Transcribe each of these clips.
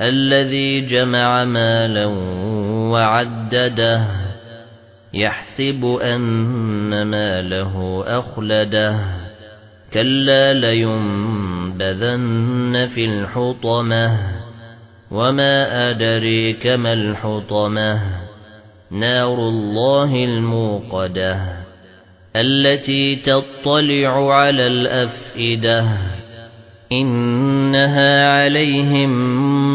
الذي جمع مالا وعدده يحسب أن ماله أخلده. كلا لينبذن في الحطمة وما أدريك ما الحطمة. نار الله الموقدة التي تطلع على الأفئدة. إنها عليهم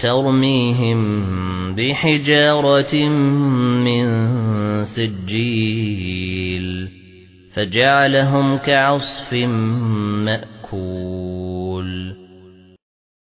ترميهم بحجارة من سجيل فجعلهم كعصف مأكول.